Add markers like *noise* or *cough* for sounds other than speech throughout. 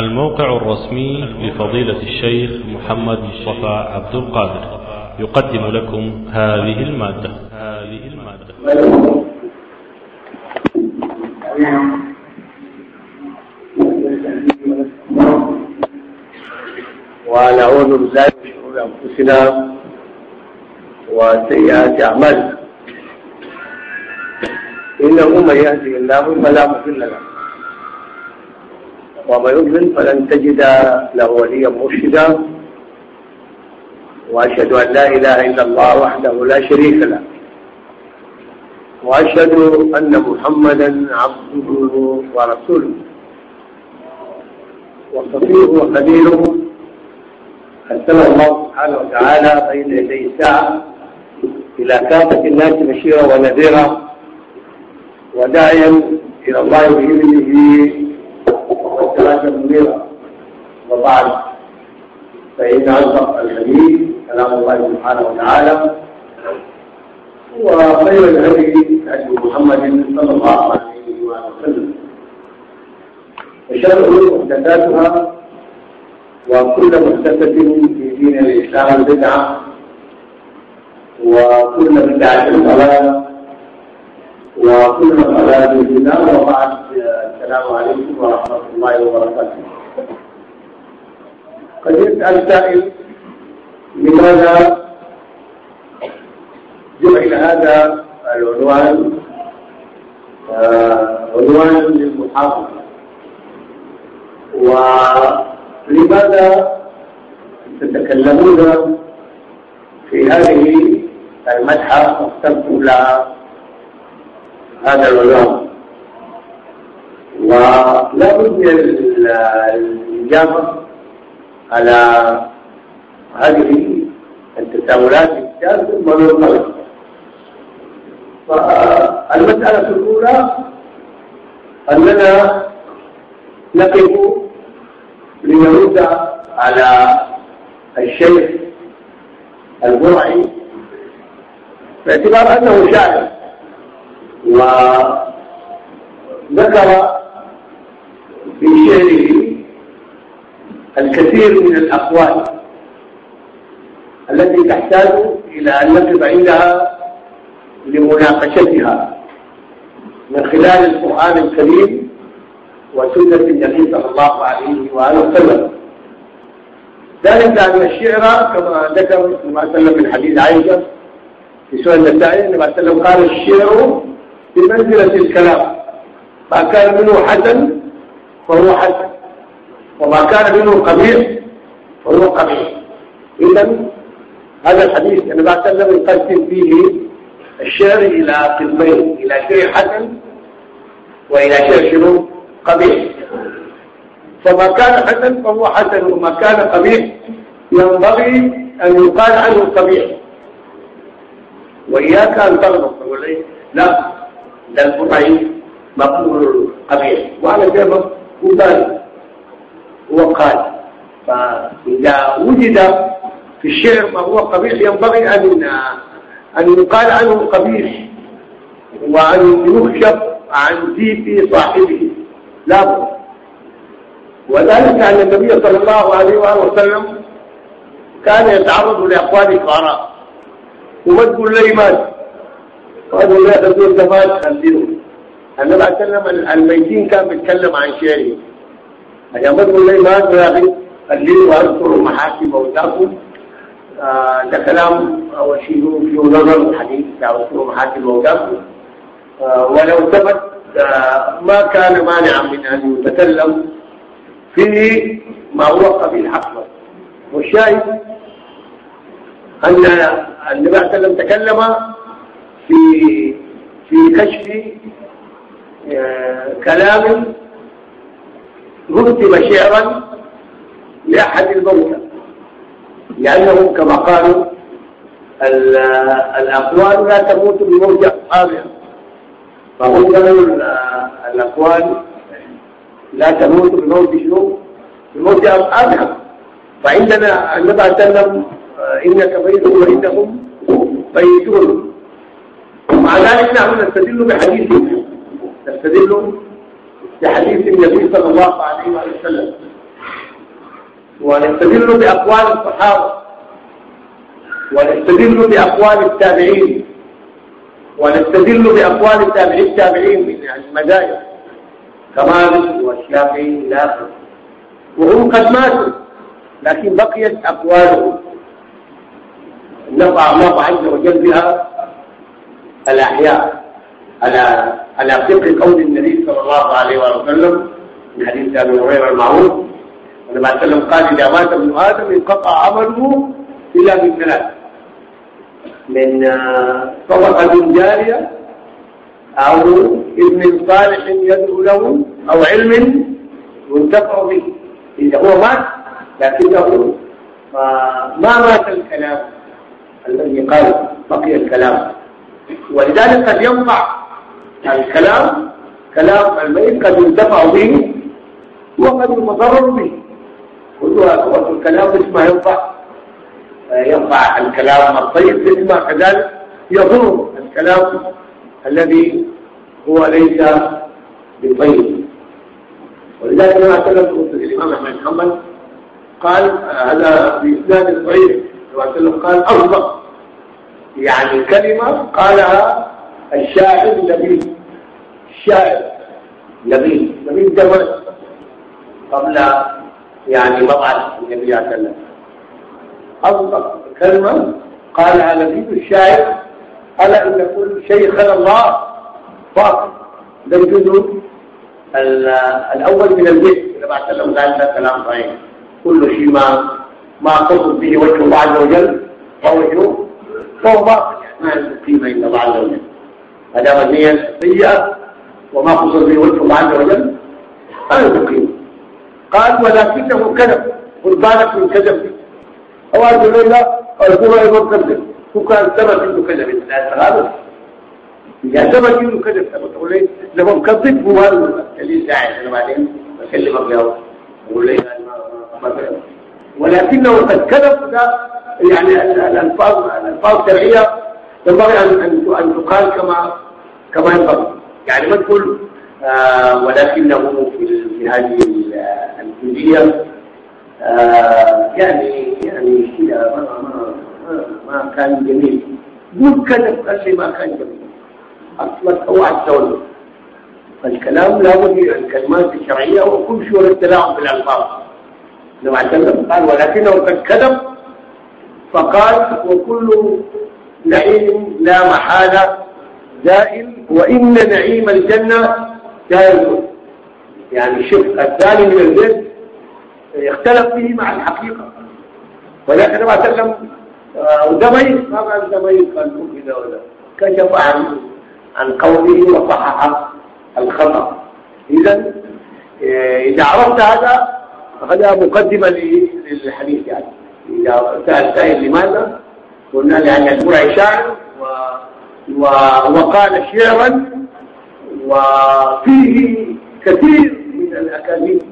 الموقع الرسمي لفضيلة الشيخ محمد مصطفى عبد القادر. يقدم لكم هذه المادة. هذه المادة ونعوذ بالله من شرور أنفسنا وسيئات أعمالنا. إنه من يهدي الله فلا مضل له. ومن يضلل فلن تجد له وليا مرشدا. وأشهد أن لا إله إلا الله وحده لا شريك له. وأشهد أن محمدا عبده ورسوله. وصفيه وخليله أرسله الله سبحانه وتعالى بين يدي الساعة إلى كافة الناس بشيرا ونذيرا. وداعيا إلى الله بإذنه وبعد فإن أصدق الحديث كلام الله سبحانه وتعالى وخير الهدي هدي محمد صلى الله عليه وسلم. وشر الأمور محدثاتها وكل محدثة في دين الإسلام بدعة وكل بدعة ضلالة. وكل ضلاله في النار وبعد السلام عليكم ورحمة الله وبركاته. قد يسأل سائل لماذا جعل هذا العنوان؟ عنوان للمحافظة ولماذا تتكلمون في هذه المدحة؟ واخترتم لها هذا العنوان ولا بد من الإجابة على هذه التساؤلات الجاز ثم ننطلق فالمسألة الأولى أننا نقف لنرد على الشيخ البرعي باعتبار أنه شاعر. وذكر في شعره الكثير من الأقوال التي تحتاج إلى أن نقف عندها لمناقشتها من خلال القرآن الكريم وسنة النبي صلى الله عليه وآله وسلم. ذلك أن الشعر كما ذكر النبي صلى الله عليه وسلم من حديث عائشة في سورة النسائي النبي صلى الله عليه وسلم قال الشعر بمنزلة الكلام. ما كان منه حسن فهو حسن. وما كان منه قبيح فهو قبيح. إذا هذا الحديث النبي صلى الله يقسم فيه الشعر إلى قسمين إلى شعر حسن وإلى شعر شنو؟ قبيح. فما كان حسن فهو حسن وما كان قبيح ينبغي أن يقال عنه قبيح. وإياك أن لي لا. ده الفطعي مقبول قبيح وعلى ذلك مبالغ وقال فإذا وجد في الشعر ما هو قبيح ينبغي أن أن يقال عنه قبيح وأن يكشف عن زيف صاحبه لا بد وذلك أن النبي صلى الله عليه وآله وسلم كان يتعرض لأقوال الفقراء وما تقول لي وقالوا لا تقول زمان خليه النبي وسلم الميتين كان بيتكلم عن أيام ما تقول لي مات يا أخي خليه وأذكروا محاكم موتاكم ده كلام أول شيء فيه نظر حديث أذكروا محاكم موتاكم ولو ثبت ما كان مانعا من أن يتكلم في ما هو قبيل حقا والشاهد أن النبي صلى الله عليه وسلم تكلم في في كشف كلام رتب شعرا لأحد الموتى لأنه كما قالوا الأقوال لا تموت بموت أصحابها قالوا الأقوال لا تموت بموت شنو؟ بموت أصحابها فعندنا النبي صلى الله عليه وسلم إنك ميت وإنهم ميتون ومع ذلك نحن نستدل بحديث نستدل بحديث النبي صلى الله عليه وسلم. ونستدل بأقوال الصحابة. ونستدل بأقوال التابعين. ونستدل بأقوال التابعين التابعين من المذاهب كمالك والشافعي إلى وهم قد ماتوا لكن بقيت أقوالهم. نفع الله عز وجل بها الأحياء على على فقه قول النبي صلى الله عليه وسلم من حديث أبي هريرة المعروف النبي صلى الله عليه وسلم قال إذا مات ابن آدم انقطع عمله الا من ثلاث من آه، صدقه جارية أو ابن صالح يدعو له أو علم ينتفع به. إذا هو مات لكنه ما مات الكلام الذي قال بقي الكلام. ولذلك قد ينفع الكلام كلام الميت قد ينتفع به وقد يتضرر به. كلها قوة الكلام اسمه ينفع. ينفع الكلام الطيب اسمه كذلك يضر الكلام الذي هو ليس بطيب. ولذلك ما اعتقد الإمام أحمد محمد قال هذا بإسناد الصحيح قال أفضل يعني كلمة قالها الشاعر لبيب الشاعر لبيب لبيب ده قبل يعني مبعث النبي صلى الله عليه وسلم. أصدق كلمة قالها لبيب الشاعر. ألا إن كل شيء خلى الله. باطل ده الجزء الأول من البيت اللي بعد سلم قال ده كلام صحيح. كل شيء ما ما قصد به وجه الله عز وجل. فهو فهو باطل. ما عنده قيمة إلا الله عز وجل هذا النية سيئة وما خصوص به وجه الله عز وجل ما عنده قيمة قال ولكنه كذب. قل بالك من كذب. أو أرجو لا أرجو أيضا كذب. وكان ثبت إنه كذب. هذا إذا ثبت إنه كذب ثبت وليه لما مكذب هو هذا اللي ساعد أنا بعدين بكلمك له. أقول ليه ولكنه قد كذب يعني الألفاظ الألفاظ الشرعية ينبغي أن أن تقال كما كما ينبغي. يعني ما تقول آه ولكنه في هذه الجزئية آه يعني يعني كذا ما, ما, ما كان جميل. ممكن قال لي ما كان جميل. أصلا اوعى التولد الكلام لابد الكلمات الشرعية وكل شيء التلاعب بالألفاظ. لما قال ولكنه قد كذب فقال وكل نعيم لا محالة زائل وإن نعيم الجنة زائل يعني الشق الثاني من البيت يختلف فيه مع الحقيقة. ولكن ما تكلم ودميز ما قال دميز قال كذا ولا كشف عن عن قوله وصحح الخطأ إذا إذا عرفت هذا فهذا مقدمة للحديث يعني. إذا سأل سائل لماذا؟ قلنا لأن البرع شاعر و... و... وقال شعرا وفيه كثير من الأكاذيب.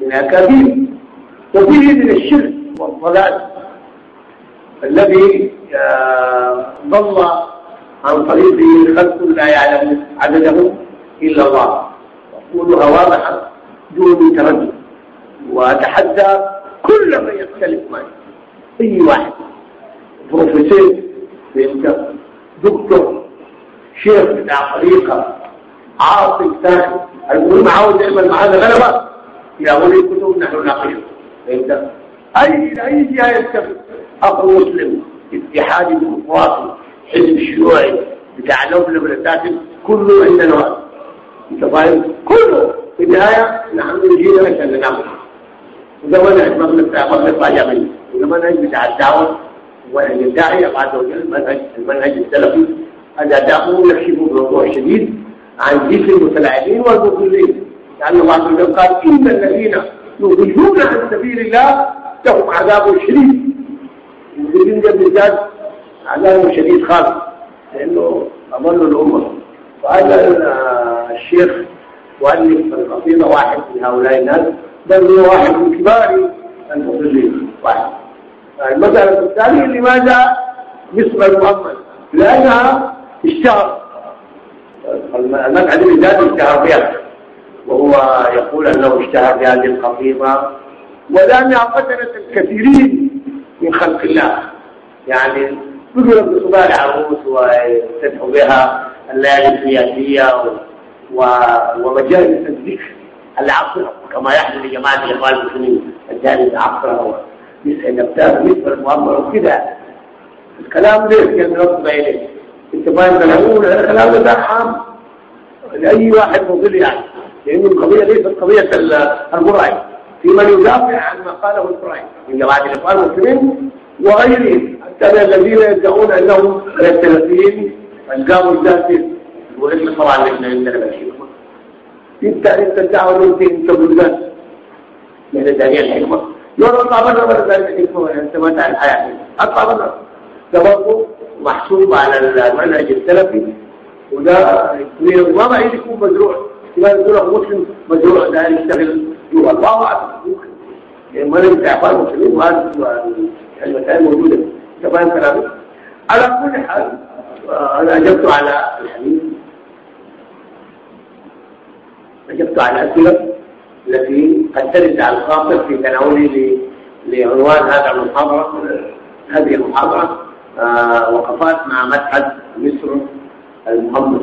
من الأكاذيب. وفيه من الشرك والضلال الذي آه، ضل عن طريقه خلق لا يعلم عدده إلا الله. أقولها واضحة دون تردد. وأتحدى كل من يختلف معي. أي واحد. بروفيسور انت دكتور شيخ بتاع طريقة عاصم ساكن. المهم عاوز يعمل معانا غلبة. يا ولي كتب نحن ناقشه فهمت؟ أي أي جهة يتفق اخو مسلم اتحاد ديمقراطي حزب شيوعي بتاع دولة بلداتي كله عندنا أنت فاهم؟ كله. في النهاية نحن نجينا عشان نناقش وده منهج مغلب مغلب طاجع مني وده منهج بتاع الدعوه وأن الداعية عز وجل المنهج, المنهج السلفي هذا داخل يكشف بوضوح شديد عن ذكر المتلاعبين والمضلين لأن الله عز وجل قال إن الذين يضلون عن سبيل الله لهم عذاب شديد المضلين ده بالذات عذاب شديد خالص لأنه أضلوا الأمة وهذا الشيخ مؤلف القصيدة واحد من هؤلاء الناس بل هو واحد من كبار المضلين واحد. المسألة الثانية لماذا مصر المؤمن؟ لأنها اشتهر. المسألة بالذات اشتهر بها. وهو يقول أنه اشتهر بهذه القصيدة ولامع قتلة الكثيرين من خلق الله. يعني تضرب بصباع العروس وتدعو بها الليالي السياسية ومجالس الذكر العصر. كما يحدث لجماعة الإخوان المسلمين الجالس عصر يسأل نبتاه مثل المؤمر وكذا الكلام ليش كان نرد إليه. أنت فاهم كلامه الكلام ده حام لأي واحد مضل يعني. لأن القضية ليست قضية المرأي. في من يدافع عن ما قاله القرآن. من جماعة الإخوان المسلمين وغيرهم. حتى الذين يدعون أنهم الثلاثين القاموا الجاسر وليس طبعا لنا عندنا انت انت الدعوة انت انت بلدان من الدنيا الحكمة يقول اطلع بره بره ذلك الحكمة انت ما تعرف حياتي اطلع بره ده برضه محسوب على المنهج السلفي وده ما بعيد يكون مزروع كما يقول مسلم مزروع ده يشتغل جوا الله اعلم ممكن ما نبي اعفاء المسلمين وهذه المسائل موجوده تمام كلامي على كل حال أنا اجبت على الحديث اجبت على الاسئله التي قد ترد على الخاطر في تناولي لعنوان هذا المحاضرة. هذه المحاضرة آه وقفات مع متحف مصر المحمد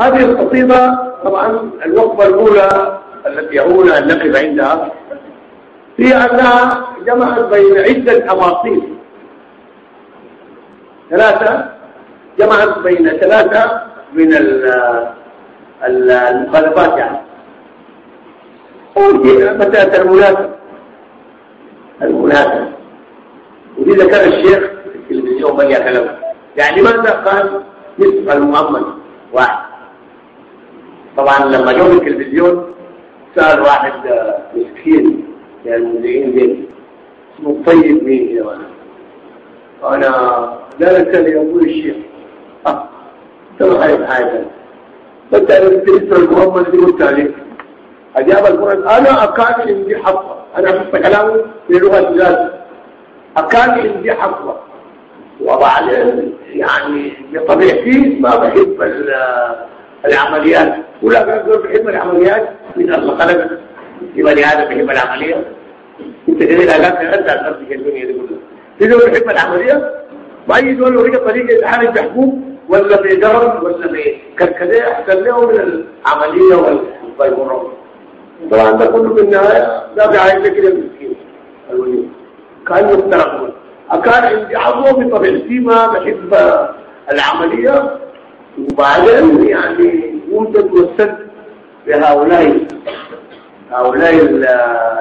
هذه القصيدة طبعا الوقفة الأولى التي يهون أن نقف عندها هي أنها جمعت بين عدة تفاصيل ثلاثة جمعت بين ثلاثة من المخالفات يعني. مسألة المناسبة؟ المناسبة. ودي ذكر الشيخ في التلفزيون بقي كلام يعني ماذا قال؟ نصف المؤمن واحد. طبعا لما جو التلفزيون سأل واحد مسكين يعني المذيعين دي اسمه الطيب مين يا أنا لا كان يقول الشيخ. انت ما خايف حاجة فانت بالنسبة للمؤمن اللي قلت عليك أجاب القرآن أنا أكاد عندي حفظة. أنا في كلامه في لغة الجاز. أكاد عندي حفظة. وبعدين يعني بطبيعتي ما بحب العمليات. ولا بقول بحب العمليات. من الله خلق. في بني آدم بحب العملية. أنت كده لا انت نفسك الدنيا دي كلها. تقول بحب العملية؟ باي دول له طريقة اتحاد محبوب ولا بجرم ولا بكركديه أحسن له من العملية والفيبرات طبعا ده كله في النهاية ده بعين كده مسكين الولي كان يفترق أكان عندي عضو بطبيعتي ما بحب العملية. وبعدين يعني قمت توسلت بهؤلاء هؤلاء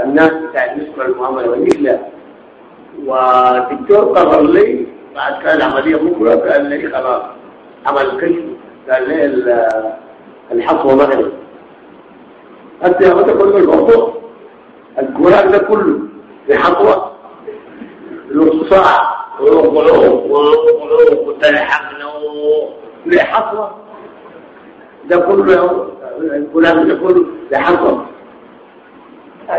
الناس بتاع النسبة المعاملة والنجلة والدكتور قرر لي بعد كان العملية بكرة قال لي خلاص. عمل كشف قال لي الحصوة مغرب. أنت يا متى كل الموضوع القرآن ده كله في حصوة الصاع وقلوب وقلوب وتلحقنا لحصوة ده كله الكلام ده كله لحصوة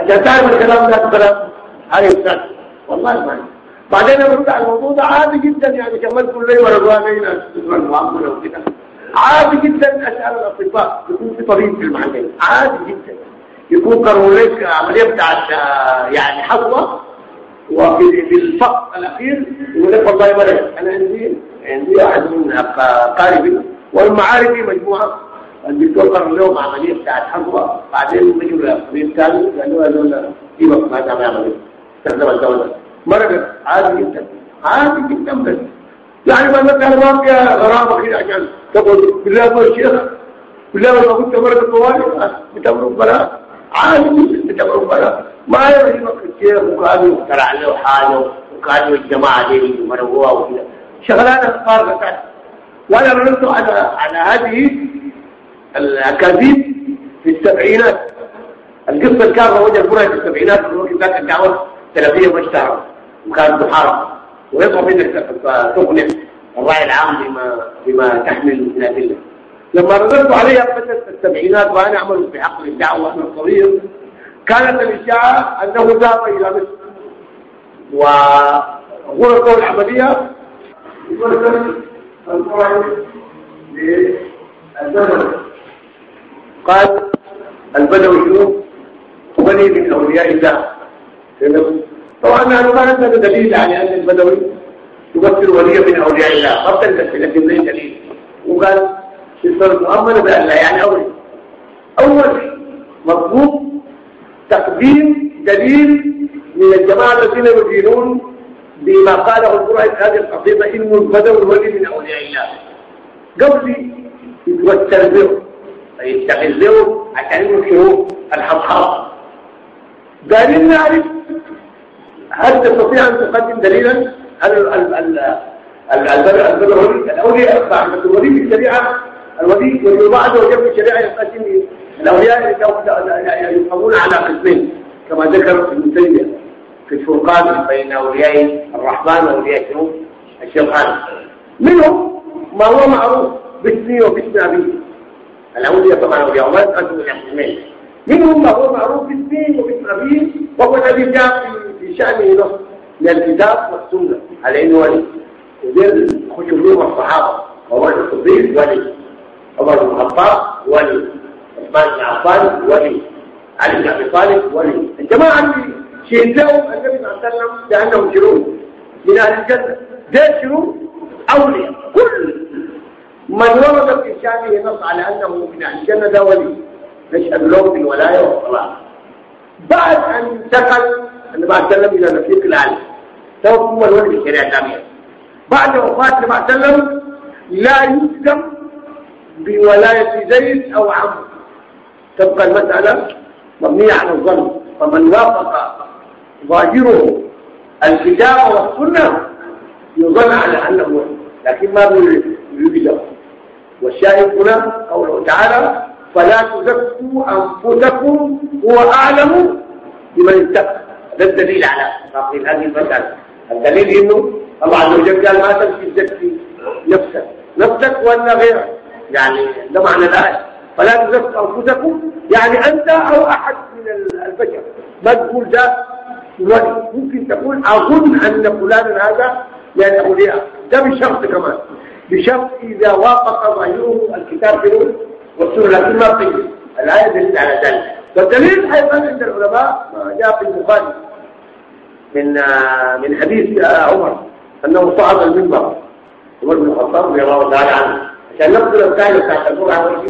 ده تعرف الكلام ده؟ كلام هاي السنة والله ما بعدين أنا على الموضوع ده عادي جدا يعني كمان كل ليله ورجوانين اسمه المعامله عادي جدا أسأل الأطباء. يكون في طبيب في المحلين. عادي جدا. يكون قرروا لك عملية بتاعت يعني حصوه وفي في الفق الأخير يقول لك والله ما أنا عندي عندي واحد من قاربي والمعارفي مجموعة. الدكتور قرر لهم عملية بتاعت حصوه بعدين بيجوا للطبيب ثاني قالوا له سيبك ما تعمل عملية. استخدم الدولة. مرض عادي جدا. عادي جدا بس. يعني ما مثلا ما غرامة كده عشان تقول بالله ما الشيخ بالله ما كنت مرض الطوارئ بتمرق بلاء عادي جدا. بتمرق بلاء ما يعجبك الشيخ وكانوا يخترع له حاله وكانوا الجماعة دي مرضوها وكذا شغلانة فارغة كانت وأنا ردت على على هذه الأكاذيب في السبعينات. القصة اللي روجها القرى في السبعينات في الوقت ذاك الدعوة السلفيه مشتهره وكانت محاربه ويطلب منك تقنع الراي العام بما بما تحمل من ادله لما رددت عليها فتره السبعينات وأنا أعمل في حقل الدعوة وأنا صغير كانت الاشاعه أنه ذهب إلى مصر. القرآن للبدوي قال البدوي شنو؟ ولي من أولياء الله. طبعا نحن ما عندنا دليل على أن البدوي يمثل ولي من أولياء الله. ما بتلتفت لكن ليس دليل. وقال في مؤمنة بأن لا يعني أول. أول مطلوب تقديم دليل من الجماعة الذين يدينون بما قاله القرآن هذه القصيدة علم البدوي ولي من أولياء الله. قبل يتوتر به يستغل به عشان ينشروا الحصحاص قال نعرف هل تستطيع أن تقدم دليلا؟ هل البدوي الأولياء بعد الولي في الشريعة؟ الولي واللي بعده وجب الشريعة يقدم الأولياء يفهمون على قسمين كما ذكر ابن تيمية في الفرقان بين أولياء الرحمن وأولياء الشيطان منهم ما هو معروف باسمي وباسم أبي الأولياء طبعا أولياء الله يقدم الأحسنين منهم ما هو معروف باسمي وباسم أبي وهو الذي جاء في شأنه نص من الكتاب والسنة. على إنه ولي. وغير خشوعهم والصحابة. عمر الصديق ولي. عمر بن الخطاب ولي. عثمان بن عفان ولي. علي بن أبي طالب ولي. الجماعة اللي شهدوا النبي صلى الله عليه وسلم بأنهم شرور من أهل الجنة. ده شرور أولياء. كل من ورد في شانه نص على أنه من أهل الجنة ده ولي. نشهد له بالولاية والصلاة. بعد أن انتقل النبي عليه وسلم إلى نفيق العالم. سوف هو الولي في الشريعه الاسلاميه بعد وفاة النبي عليه وسلم لا يسلم بولاية زيد أو عمرو. تبقى المسألة مبنية على الظن فمن وافق ظاهره الكتاب والسنة يظن على أنه لكن ما يجب والشاهد هنا قوله تعالى فلا تزكوا أنفسكم هو أعلم بمن اتقى. هذا الدليل على تفصيل هذه المسألة. الدليل إنه الله عز وجل قال ما تمشي تزكي نفسك. نفسك ولا غيرك. يعني ده معنى الآية. فلا تزكوا أنفسكم. يعني أنت أو أحد من البشر. ما تقول ده ممكن تقول أظن أن فلانا هذا من الأولياء ده بشرط كمان. بشرط إذا وافق ظاهره الكتاب في والسنة. لكن ما قيل الآية دليل على ذلك. والدليل أيضا عند العلماء ما جاء في البخاري. من من حديث عمر أنه صعد المنبر. عمر بن الخطاب رضي الله تعالى عنه. عشان نقول الكائن بتاعت القرآن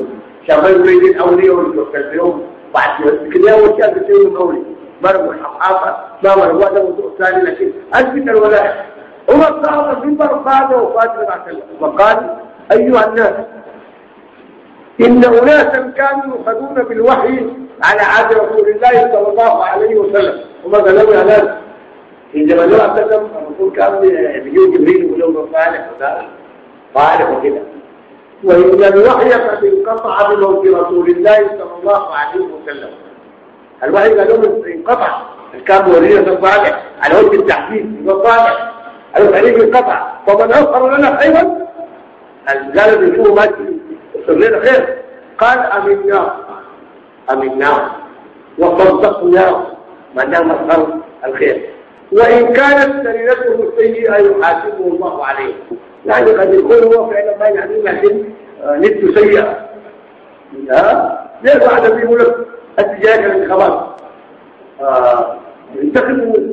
شغال يريد الأولية والمكذبون بعد كده هو كان بيصير القولي مرمى الحقافة ما مرمى هذا موضوع ثاني لكن أثبت الولاء. عمر صعد المنبر بعد وفاة وقال أيها الناس إن أناسا كانوا يؤخذون بالوحي على عهد رسول الله صلى الله عليه وسلم. وما قالوا يا زمن الله عليه وسلم الرسول كان بيجوا جبريل يقول له صالح وصالح صالح وكده وإن الوحي قد انقطع بموت رسول الله صلى الله عليه وسلم. الوحي قال لهم انقطع. كان ولينا صالح على وجه التحديد صالح الوحي انقطع. فمن أظهر لنا خيرا قال بيشوفوا ما لنا خير. قال أمنا أمنا وصدقنا دام أظهر الخير. وإن كانت سريرته السيئة يحاسبه الله عليه. يعني قد يكون هو فعلا ما يعني لكن نت سيئة. بعد يقول لك التجارة الانتخابات ينتخب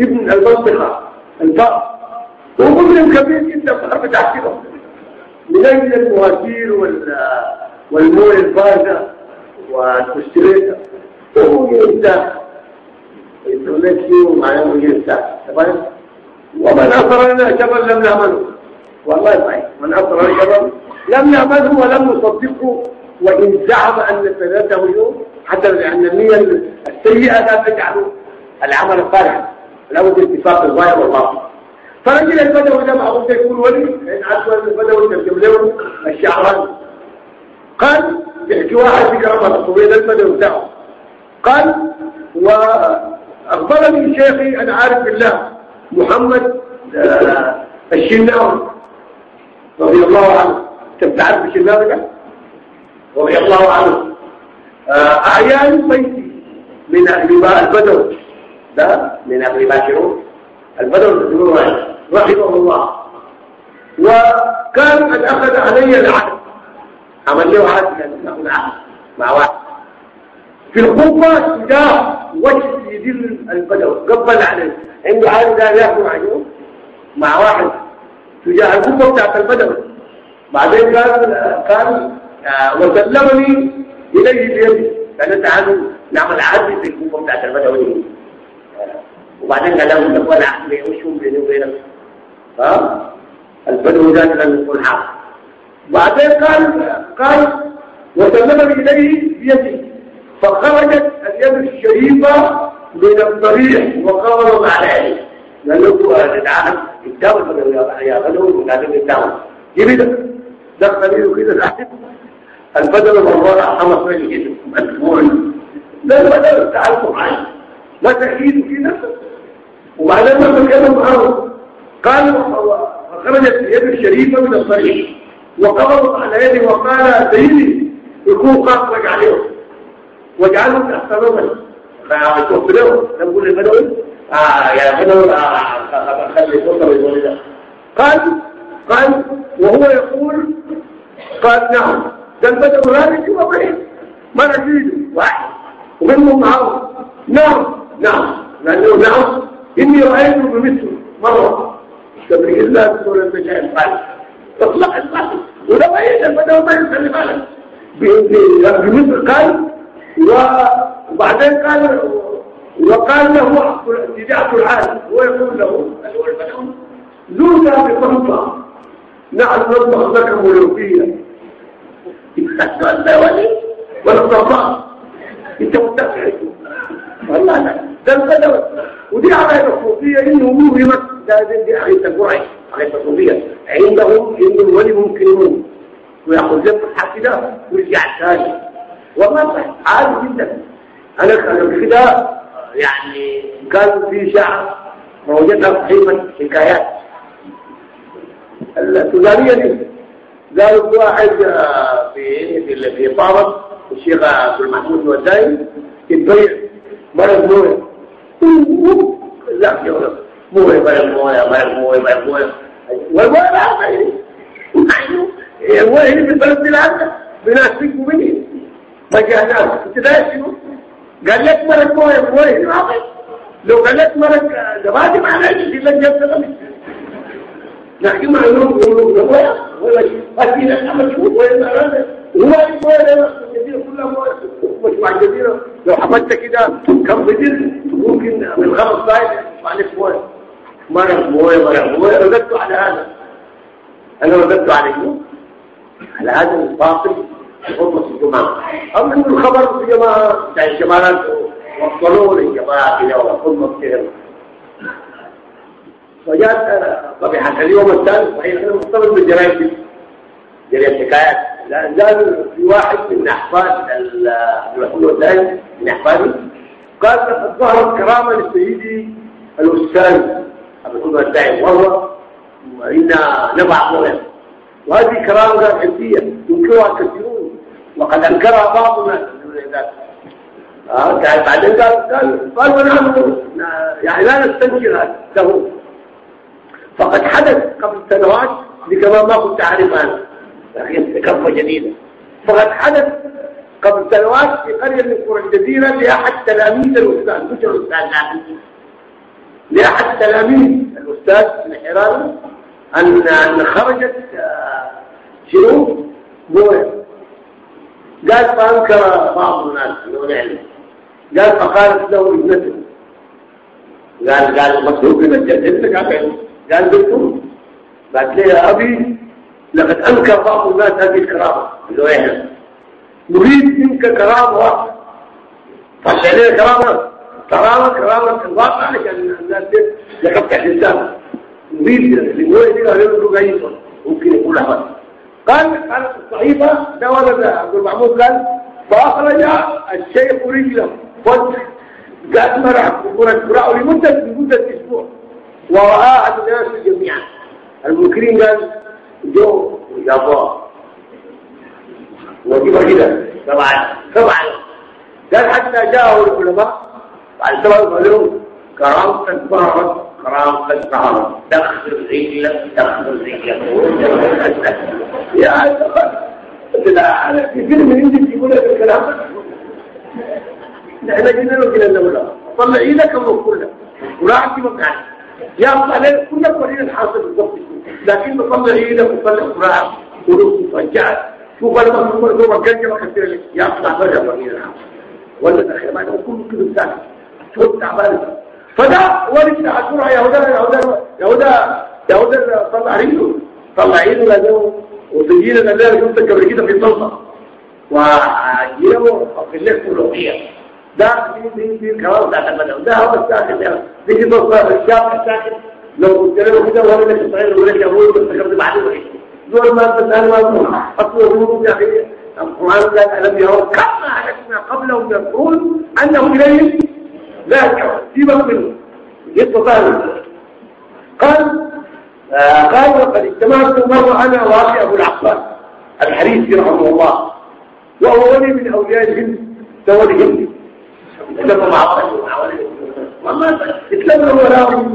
ابن المنطقة الفقر. هو مجرم كبير جدا في حرب تحكيمه من أجل المهاجير والمول الفارغة والتشتريت هو ينتخب يقول ومن أثر لنا شبا لم نعمله والله صحيح. من أثر لنا شبا لم نعمله ولم نصدقه وإن زعم أن سنته اليوم حتى لأن النية السيئة لا تجعل العمل الصالح. لا بد اتفاق الظاهر والباطن. فرجل البدوي ده معروف يكون ولي. لأن عدوى البدوي ترجم له الشعران. قال يحكي واحد في كرامة الطويل البدوي بتاعه قال وأخبرني شيخي أنا عارف بالله محمد الشناوي. رضي الله عنه. أنت بتعرف الشناوي رضي الله عنه. أعيان بيتي من أهل البدو ده من أهل باشرون البدو رحمه الله. وكان قد أخذ علي العهد. عمل له عهد عهد مع واحد. في الخوفة تجاه وجه يدل البدو قبل عليه. عنده عادي ده يأكل عجوه مع واحد تجاه الخوفة بتاعت البدو بعدين قال قال آه، وسلمني إليه بيدي. قال تعالوا نعمل عهد في الكوفة بتاعت البدوي وبعدين قال لهم ده ولا وشو بيني وبينك؟ ها؟ البدو ذات لم يكون حق بعدين قال قال وسلمني إليه بيدي. فخرجت اليد الشريفة من الضريح وقبضت عليه قال له تعالى الدولة يا وقال له الدولة. جيب دخل ايده كده تحت البدل مرة حمص من ايده مدفوع ده البدل بتاع القرآن ما تأكيد نفسه وبعدين ما تكلم معه قال فخرجت يد الشريفة من الطريق وقبضت على يدي وقال سيدي يكون قاطرك عليهم. واجعلهم نظري فقلت له نقول البدوي آه يا بدوي آه خلي فرصة قال قال وهو يقول قال نعم. ده البدو هذا شو إبراهيم ما نجيده واحد. ومنهم معه نعم نعم. لأنه نعم. إني رايته بمثله مرة. تبريك الله تقول المشاعر قال اطلع اطلع. ولو إيه البدو ما يخلي بالك. بمثل قال وبعدين قال وقال له اتجاه العالم هو يقول له زوجها بطنطا نحن نطبخ لك ملوكية السؤال ده ولي ولا الضباط إنت متفق والله لا ده البدوي ودي على الصوفية إنه موهمة ده دي عقيدة القرعي عقيدة الصوفية عندهم إنه الولي ممكن يموت. ويأخذ الحق ده ويرجع ثاني والله عادي جدا. أنا أنا كده يعني كان في شعر ووجدنا صحيفة حكايات. السودانية دي قالوا واحد في في في طابة الشيخ عبد المحمود الوزاي يتبيع مرض موية. لا يا ولد موية مرض موية مرض موية مرض موية. والمويه ما عارفه المويه هنا في البلد بالعكس بناس مني. ما جاء ناس انت ده شنو قال لك مرض مويه مويه لو قال لك مرض زبادي آه، معناه يجي لك جبت نحكم عنهم يقولون ولا ولا أكيد أما شو ولا هذا هو ولا الجزيرة كلها مجموعة الجزيرة لو حفظت كده كم بدر ممكن من خمس دقائق معلش مويه مرة مويه مرة مويه رددت على هذا. أنا رددت على شنو؟ على هذا الباطل. خطبة الجماعة أما إنه الخبر في جماعة بتاع الجماعات وصلوا للجماعة كده وخطبة كده فجاءت طبيعة اليوم الثالث صحيح أنا مرتبط بالجرايد جريد حكايات زال في واحد من أحفاد المحمود الثاني من أحفادي قال لقد ظهرت كرامة لسيدي الأستاذ أبو الحمد الثاني وهو إن نبع مولانا وهذه كرامة حسية ينكرها كثيرون وقد أنكرها بعض الناس آه بعدين قال قال قال ونحن يعني لا نستنكر هذا. فقد حدث قبل سنوات بكما ما كنت أعرف أنا. لكن كفة جديدة فقد حدث قبل سنوات في قرية من قرى الجزيرة لأحد تلاميذ الأستاذ. مش الأستاذ؟ لكن لأحد تلاميذ الأستاذ الحراري أن خرجت آه، شنو؟ مويه قال فأنكر بعض الناس العلم قال فقالت له ابنته. قال قال مصروف من الجزيرة قال قال دكتور بعد لي يا أبي لقد أنكر بعض الناس هذه الكرامة. اللي هو إحنا نريد منك كرامة طلع لنا كرامة. كرامة كرامة الواقع عشان الناس لقد الإنسان نريد دي قالوا له جاي ممكن يقول أحمد قال قال الصحيفة ده ولد عبد المحمود قال فأخرج الشيخ رجله. فج قال مرح كرة لمدة لمدة أسبوع. ورآها الناس جميعا. المنكرين قال جو وجابوه وجيبها كده. طبعا. طبعا. قال حتى جاءوا العلماء. بعد سبع قالوا كرامتك ظهرت كرامتك ظهرت دخل رجلك دخل رجلك يا لا في فيلم هندي يقول لك الكلام إحنا جينا له إلى الدولة طلع إيدك الله وراح في مكان. يا عليه كنا قليل الحاصل بالضبط لكن تطلع إيدك وتطلع قراء ولو رجعت شوف أنا ما هو الجنه كثير. لك يا اطلع بره قليل الحاصل. ولا تخيل ما كل كل ساعه شوف تعبان. فده ولد عاشور يهودا يهودا يهودا يهودا طلع رجله. طلع عينه لازم وسجينا لازم كنت كده في طلطه وجيبه في الليل كله ده دي دي الكلام بتاع المدى ده هو الساكن ده دي تصور الشاب الساكن لو قلت له كده ولا لك صغير ولا لك أبوي بس كده بعدين ولا دول ما تسال ما اصله هو يا أخي القرآن قال الم يروا كما اهلكنا قبلهم يقول أنه إليه لا يرجعون سيبك منه يستطيع. قال آه قال وقد اجتمعت مرة أنا وأخي أبو العباس الحريثي رحمه الله وهو ولي من أولياء الهند سوى هندي لما مع والله اتلموا وراهم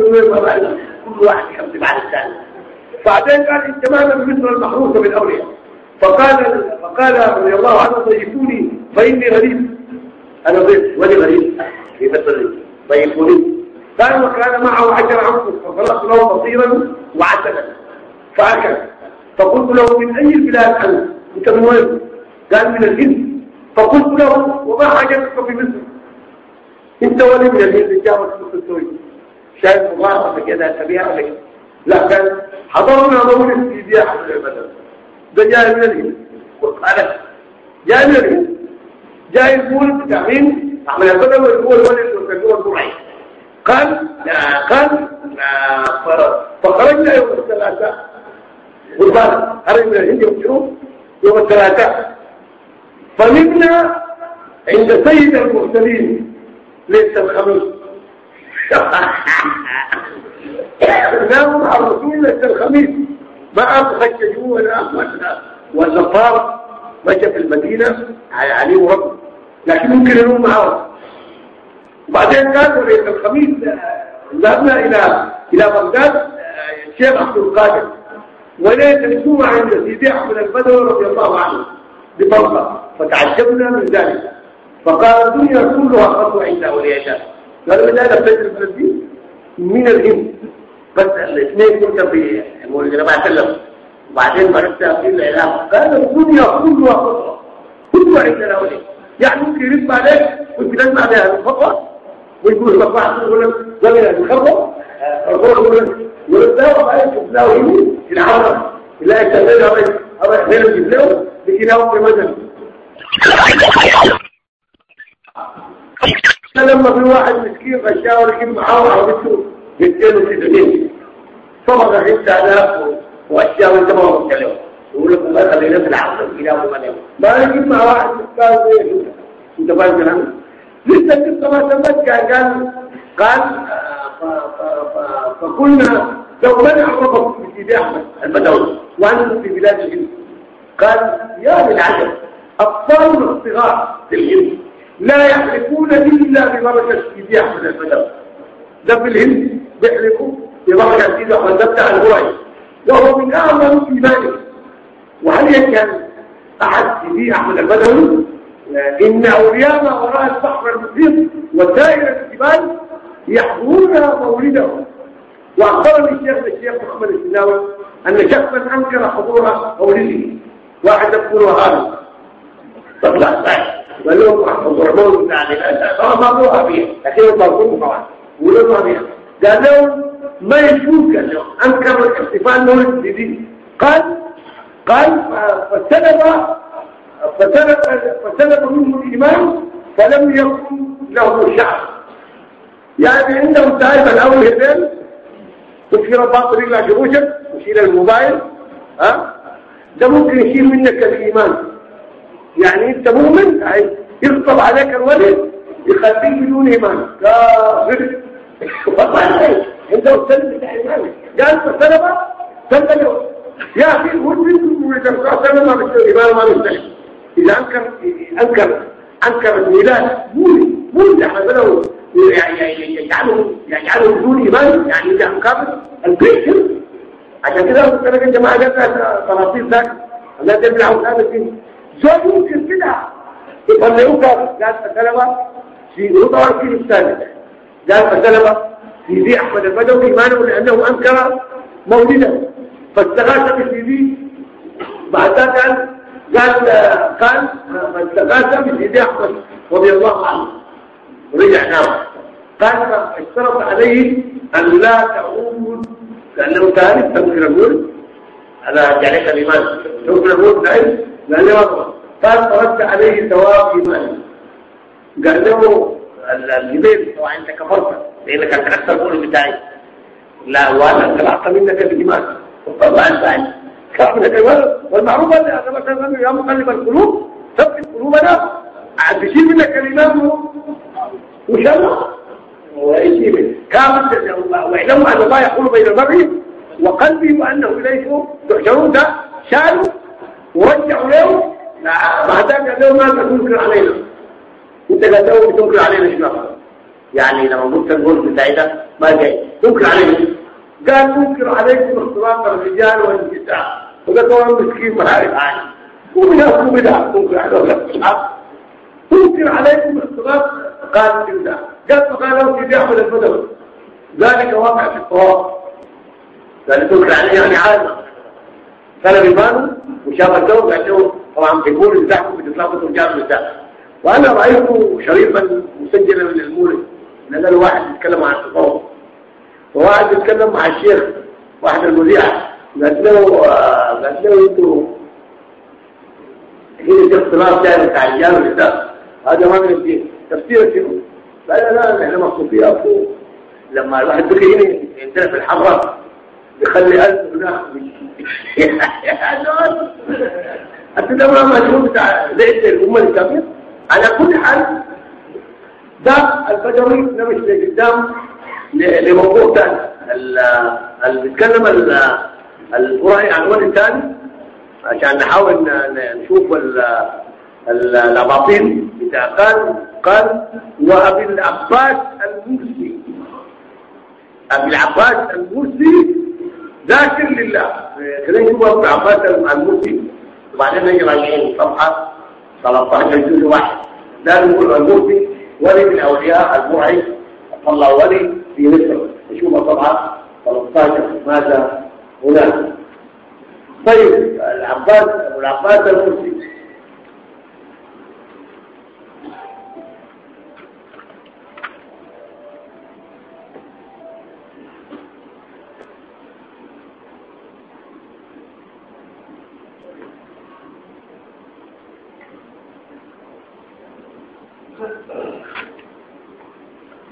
كل واحد يحب بعد الثاني. بعدين قال اجتمعنا بمثل المحروسة بالأولياء فقال فقال رضي الله عنه ضيفوني فإني غريب. أنا ضيف ولي غريب. في مصر ضيفوني. قال وكان معه عشر عنقص فخلقت له بصيرا وعسلا فأكل فقلت له من أي البلاد أنت؟ أنت من وين؟ قال من الهند. فقلت له وما حاجتك في مصر؟ أنت ولي من الهند جاء في السوي شايف مبارك كده تبيع لا كان حضرنا مولد في بيع البدر ده جاي من الهند. وقال جاي من الهند. جاي المولد بتاع مين؟ عمل البدر ويقول ولد وكان الضرعي قال قال فخرجنا يوم الثلاثاء. والبارد خرج من الهند يوم يوم الثلاثاء. فنمنا عند سيد المرسلين ليس الخميس. ناموا مع الرسول ليس الخميس. ما أخشجوه ولا أخوتنا والنصارى مشى في المدينة عليه رب لكن ممكن ينوم معه وبعدين قالوا ليس الخميس ذهبنا إلى إلى بغداد الشيخ عبد القادر. وليس الجمعة عند سيدي أحمد البدوي رضي الله عنه بطلقة فتعجبنا من ذلك. فقال الدنيا كلها خطوة عند الله قالوا إذا أنا بيت الفلسطين من الهند. بس الاثنين كنت في مولد النبي سلم وبعدين مرت في الإعلام قال الدنيا كلها خطوة كلها عند الأولياء يعني ممكن يرد عليك وانت تسمع بها الخطوة ويقول لك واحد يقول لك زمن الخطوة يقول لك يقول ده تبلاه يمين في العالم لا يستمر أبدا أبدا غير الجبلة لكن هو في مدن لما في واحد مسكين غشاوي يجيب معاه عربيته يديله سيدين صبغ واشياء وانت ما هو متكلم. يقول لك ما خلينا في إلى ابو منام ما يجيب مع واحد مسكين أنت فاهم كلام لسه لسه ما تمت قال قال فقلنا لو من عرفه في سيدي أحمد؟ البدوي وانه في بلاد الهند قال يا للعجب اطفال الصغار في الهند لا يحلفون إلا ببركة سيدي أحمد البدوي ده في الهند بيحلفوا ببركة سيدي أحمد ده بتاع الهرعي وهو من أعظم إيمانه وهل يكن أحد سيدي أحمد البدوي إن أولياء ما وراء البحر المحيط ودائرة الجبال يحضرون مولده. وأخبرني الشيخ الشيخ محمد السناوي أن شخصا أنكر حضور مولده. واحد يقول هذا. طب لا قال لهم الضربون بتاع آه مرضوها فيها لكن الضربون طبعا ولما فيها قال لهم ما يشوف؟ قال أنكر الاحتفال مولد قال قال فسلب فسلب فسلب منه الإيمان فلم يكن له شعر. يعني عندهم دائما الأول هذين تشير الباطل إلى جروشك تشيل الموبايل ها؟ ده ممكن يشيل منك الإيمان. يعني أنت مؤمن يخطب عليك الولد يخليك بدون إيمان. كافر. عنده السلم بتاع إيمان. قال فسلم سلم يا أخي المسلم ويتبقى سلم ما ايمان ما بيصير إذا انكر انكر أنكر الميلاد مولد مولد إحنا بدأوا يجعلوا يجعلوا بدون إيمان يعني إذا أنكر البيت. عشان كده لك الجماعه جت تفاصيل ذاك. الناس يبلعوا هذا الدين زول ممكن كده يطلعوك قال سلمة في رضا في الثالث قال فسلم في ذي أحمد البدوي إيمانه لأنه أنكر مولده. فاستغاث بسي ذي. بعد ذلك قال فاستغاث بسي ذي أحمد رضي الله عنه. رجع نام قال فاشترط عليه أن لا تعود لأنه ثالث تنكر المولد على جعلك الإيمان تنكر المولد لأنه لأنه قال فرد عليه ثواب إيمانه. قال له الجبيل طبعا أنت كفرت. لأنك أنت أكثر المولد بتاعي. لا وأنا طلعت منك الايمان طبعا كافر والمعروف أن مثلا يا مقلب القلوب ثبت قلوبنا عاد بيشيل منك الايمان وش الله ويشيل كامل واعلموا أن الله يقول بين المرء وقلبي وأنه إليه تحشرون. ده شالوا ورجعوا له. بعد ذلك له ما تنكر علينا. انت قاعد تنكر علينا شنو يعني لما قلت القول بتاعي ده ما جاي. تنكر علينا. قال تنكر عليكم اختلاط الرجال والنساء. وده كمان مسكين ما عارف حاجة ومن اصله بدعه تنكر عليكم تنكر عليكم اختلاط قال كذا قال فقال له سيدي احمد الفدوي ذلك واقع في الطواف قال تنكر عليه يعني عادي كان بيبانه وشاف قال له طبعا بيقول الزحف بتتلخبط رجال ونساء وأنا رأيته شريفا مسجلا من المولد. ان أنا واحد يتكلم عن التطور وواحد يتكلم مع الشيخ واحد المذيع قالت له قالت له أنتوا. هي دي اختلاط بتاع الرجال والنساء هذا ما من تفسير شنو؟ لا لا إحنا مصروفين لما الواحد بكي هنا ينتهي في الحضرة بيخلي ألف هناك. *laughs* حتى ده ما مشهور بتاع زي الأمة الكبيرة. على كل حال ده البدوي نمشي لقدام لموضوع ثاني اللي بيتكلم القرآن عنوان الثاني عشان نحاول نشوف الأباطيل بتاع قال قال وأبي العباس المرسي. أبي العباس المرسي ذاكر لله. خلينا نشوف أبو العباس المرسي. وبعدين نجي راجعين صفحة 13 جزء واحد. ده المرسي ولي من أولياء المرعي الله ولي في مصر. نشوف صفحة 13 ماذا هناك. طيب العباس أبو العباس المرسي.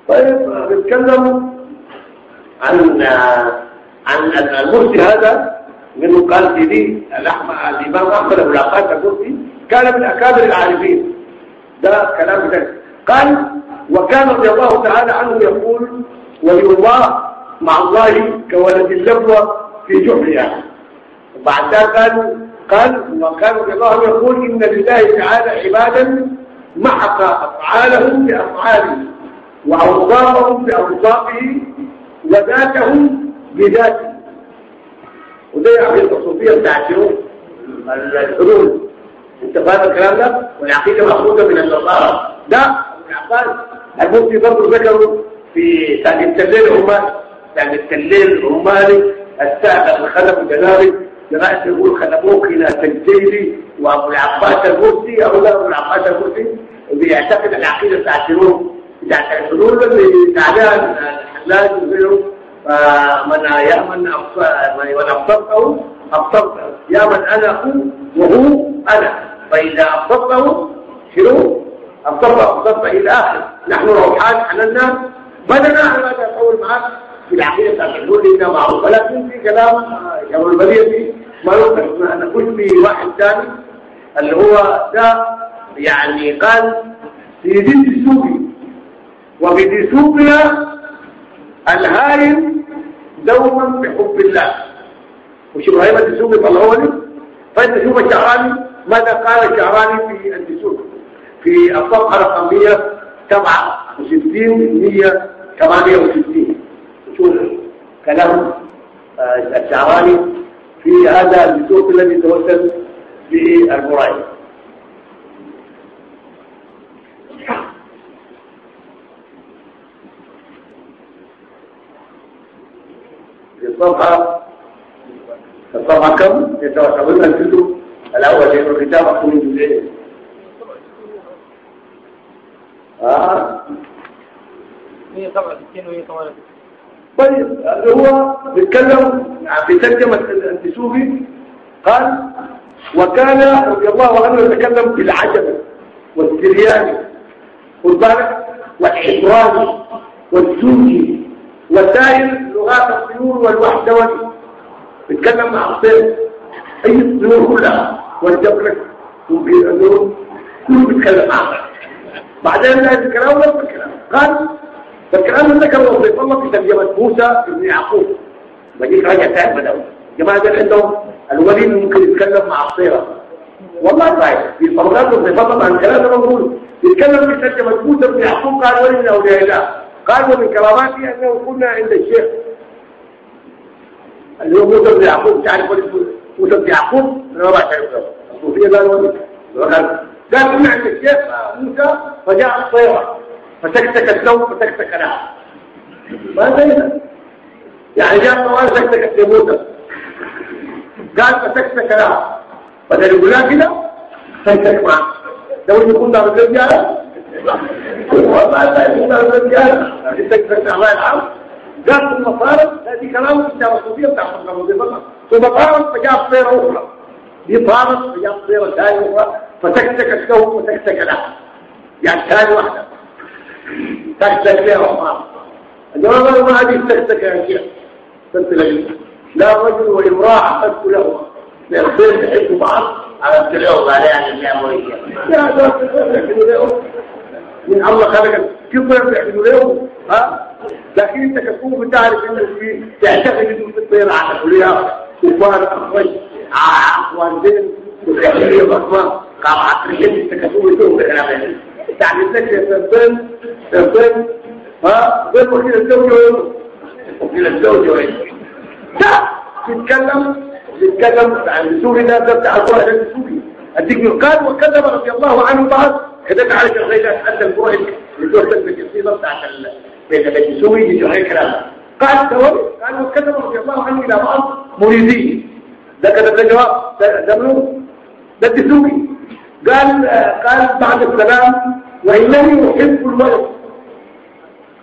طيب بيتكلم عن المرسي هذا منه قال سيدي الإمام أحمد بن العباس المرسي كان من أكابر العارفين. ده كلام ده. قال وكان رضي الله تعالى عنه يقول الله مع الله كولد اللبوة في جحرها وبعد ذلك قال قال وكان رضي الله عنه يقول إن لله تعالى عبادا محق أفعالهم بأفعاله وأوصافهم بأوصافه وذاتهم بذاته وده عقيدة الصوفية بتاعت يوم الحلول انت فاهم الكلام ده والعقيدة مأخوذة من النصارى ده العباس المفتي برضه ذكروا في تاج التليل العمالي تاج التليل العمالي الساعة الخلف الجنابي لغاية يقول خلفوك إلى تنجيلي وأبو العباس المفتي أو لا أبو العباس المفتي بيعتقد العقيدة بتاعت الروم بتاعت الحلول اللي تعدان الحلاج وغيره فمن يأمن من أبصرته أبصرته يا من أنا هو وهو أنا. فإذا أبصرته شنو؟ أبصرته أبصرته إلى آخر. نحن روحان حننا بدنا على هذا القول معك في العقيدة بتاعت الحلول إنها معروفة. لكن في كلام يوم البلية ما يمكن نقول في واحد ثاني اللي هو ده يعني قال في دين السوقي وفي الهائم دوما بحب الله. وش إبراهيم الدسوقي طلعوا لي فانت شوف الشعراني؟ ماذا قال الشعراني في الدسوق في الصفحه رقم 167 168 شوف كلام الشعراني في هذا الدسوق الذي توسل في المرايه في الصفحة الصفحة كم؟ يتوقعون الكتب الأول لأن الكتاب أقول من آه. 167 وهي طيب اللي هو بيتكلم في ترجمة الدسوقي قال وكان رضي الله عنه يتكلم بالعجم والسريان والبرك والحبراني والسوجي وسائر لغات الطيور والوحدة يتكلم مع الطير أي الطيور كلها؟ والجبرك والبيرانون كله بيتكلم معها بعدين لا الكلام ولا الكلام قال فالكلام اللي ذكر وظيف الله في ترجمة موسى بن يعقوب. بجيك راجع تاني بدأوا. جماعة دول عندهم الولي ممكن يتكلم مع الصيرة والله رايح في طبقات وظيفة طبعا الكلام ده موجود يتكلم في ترجمة موسى بن يعقوب قال ولي من أولياء الله قال ومن كراماتي أنه كنا عند الشيخ. اللي هو موسى بن يعقوب تعرف موسى بن يعقوب؟ أنا ما بعرف الصوفية ولي قال كنا عند الشيخ موسى فجاء الصيرة فتكتك الثوب فتكتك لها ما زينا. يعني جاء طوال تكتك يموت قال فتكتك لها بدل يقول لها كده تكتك معه لو يكون؟ دار الرجال لا يكون دار الرجال الله العام قال ثم صارت هذه كلام الكتابة الصوفية بتاع ثم صارت فجاء صيرة أخرى دي صارت فجاء صيرة ثانية أخرى فتكتك الثوب وتكتك لها يعني ثاني واحدة تكتك يا عمر الجواب ما هذه تكتك يا شيخ تنتلك لا رجل وامرأة حسب له يصير تحب بعض على التلعوب عليها مريكا يا دكتور من الله خلقك. كيف يحبوا له ها؟ لكن انت كتكون بتعرف انه في تعتقد إنه في الطير على كلها كفار اخرج إخوان وتحليل بصمه قام عقليا إنت كتكون بتوه بكلام تعرف لك يا سنتين سنتين ها؟ غير وكيل الزوجة وكيل الزوجة لا تتكلم تتكلم عن سوري ده ده بتاع القرآن السوري اديك قال وكذب رضي الله عنه بعض. كذب على الغيلات حتى القرآن اللي توصل بالقصيدة بتاعت دي هيك كلام قال تولي قال وكذب رضي الله عنه إلى بعض مريدين. ده كذب ده جواب. ده منو؟ ده الدسوقي. قال قال بعد السلام وإنني أحب الولد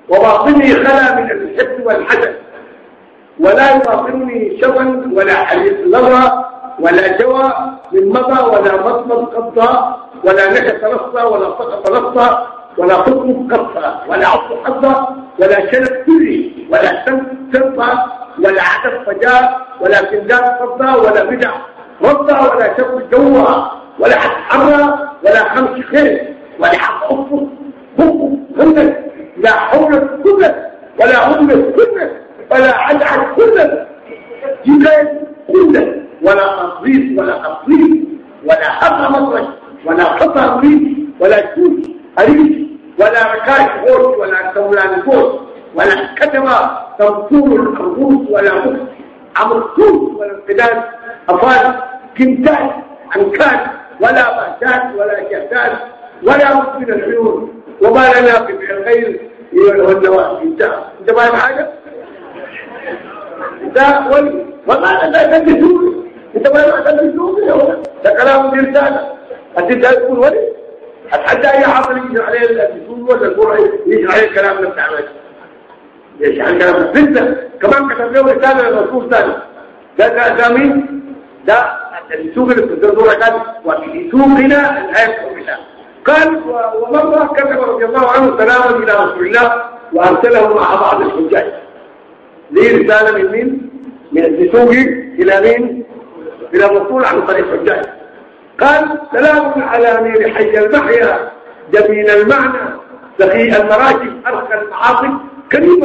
وباطني خلا من الحب والحسد ولا يباطنني شوى ولا حديث لغى ولا جوى من مضى ولا مضمض قضى ولا نكس نصى ولا سقط نصى ولا خطب قصى ولا عصر حظى ولا شنب كلي ولا سنطى ولا عدد فجاء ولا فنجان فضى ولا بدع رضى ولا شب جوى ولا حرى ولا خمس خير ولا حق أفضل هنك لا حول كله ولا عمل كله ولا عدعد كله جبال كله ولا قصريس ولا قصريس ولا حق مطرش ولا قطع ريس ولا شوش أريس ولا ركاش غوش ولا تولان غوش ولا كتبة تمثول الأرغوس ولا مكس عمرسوس ولا انقداد أفاد كمتات عنكات ولا بهتات ولا كهتات ولا من العيون وما لنا في الخير والنواحي انت انت فاهم حاجة؟ ده وما لنا تدسوني انت ما يبقى تدسوني ده كلام دي رساله انت ده تقول ولي حتى اي حاضر يجي عليه الدسون ولا القرآن يجي عليه الكلام ده بتاع ليش يعني كلام انت كمان كتب له رساله للرسول ثاني ده ده مين ده السوق اللي في الدور كان وفي سوقنا الآية بالله قال ومرة كتب رضي الله عنه سلاما إلى رسول الله وأرسله مع بعض الحجاج ليه رسالة من مين؟ من السوق إلى مين؟ إلى الرسول عن طريق الحجاج قال سلام على أمير حي المحيا جميل المعنى سخي المراكب أرخى المعاصي كريم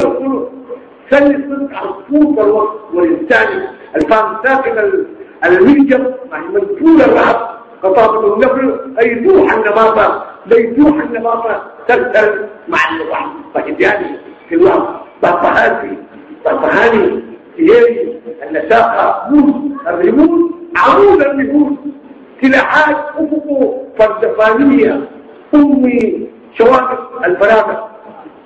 سن الصدق الصوت والوقت والإنسان الفهم ساكن المنجم منفول الرعب قطابة النفل أي دوح النباطة ليدوح النباطة ترتل مع اللغة فهد يعني في الله بطهاني بطهاني سيالي النساقة موس الرموز عمود النفوس سلاحات أفقه فردفانية أمي شواكب الفراغة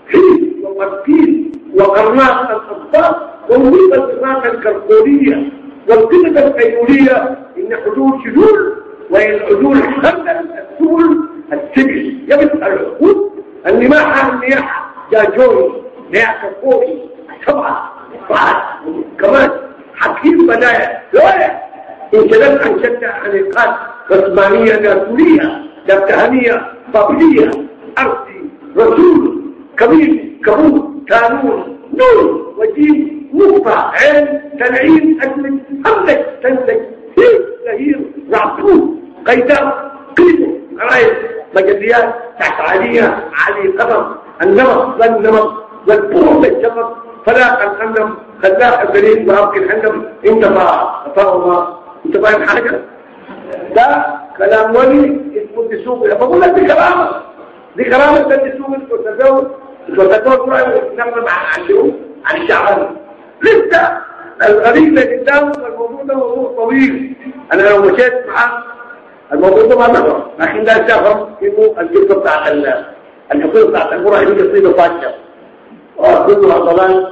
حيث ومركيز وقرنات الأطفال توظيف الإطلاق الكربونية والقطة الأيولية إن حدود شذول وإن حدود الخندق السبل السبل يبدو العقود النماحة النياحة جا جوي نياحة فوقي سبعة. بعد. كمان حكيم بداية لوية إن كلمت عن القاد عثمانية ناسولية دبتهانية بابلية أرضي رسول كبير كبوت كانون نور وجيم نقطة عين تنعيم أجلك هملك تنلك هير زهير رعبوت قيداء قيمة قرائب مجليات تحت عالية عالي قدم النمط والنمط والبروح الشمط فلاق الخندم خلاق وهبك الحندم انتفى أفاه الله انت فاهم حاجة؟ ده كلام ولي اسمه الدسوق. بقول لك دي كرامة. دي كرامة الدسوق التزوج التزوج نعمل عن شنو عن الشعب لسه الغريب اللي قدامه الموضوع ده موضوع طويل. أنا لو مشيت معاه الموضوع ده ما نقدر لكن ده شافه انه القصة بتاعت القصة بتاعت القرى هي قصيده فاشله وكل العضلات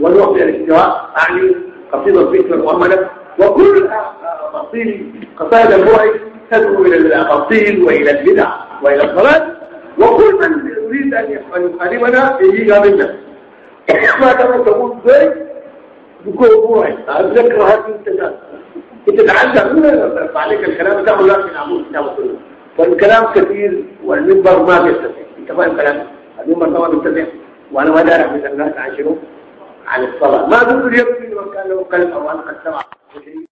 والوقت الاستواء يعني قصيدة الفكر المؤمنه وكل تفصيل قصائد البرعي تدعو إلى التفصيل وإلى البدع وإلى الضلال وكل من يريد أن يخالفنا يجي قابلنا ما تقول تقول زي بكون برعي اتذكر هذه التجارب أنت تعلم عليك الكلام. ده ولا في عمود كتاب السنة والكلام كثير والمنبر ما بيستطيع. أنت فاهم كلامي المنبر ما بيستطيع وأنا ما دارع من الناس عن شنو عن الصلاة. ما قلت اليوم من كان له قلب أو أنا قد سمع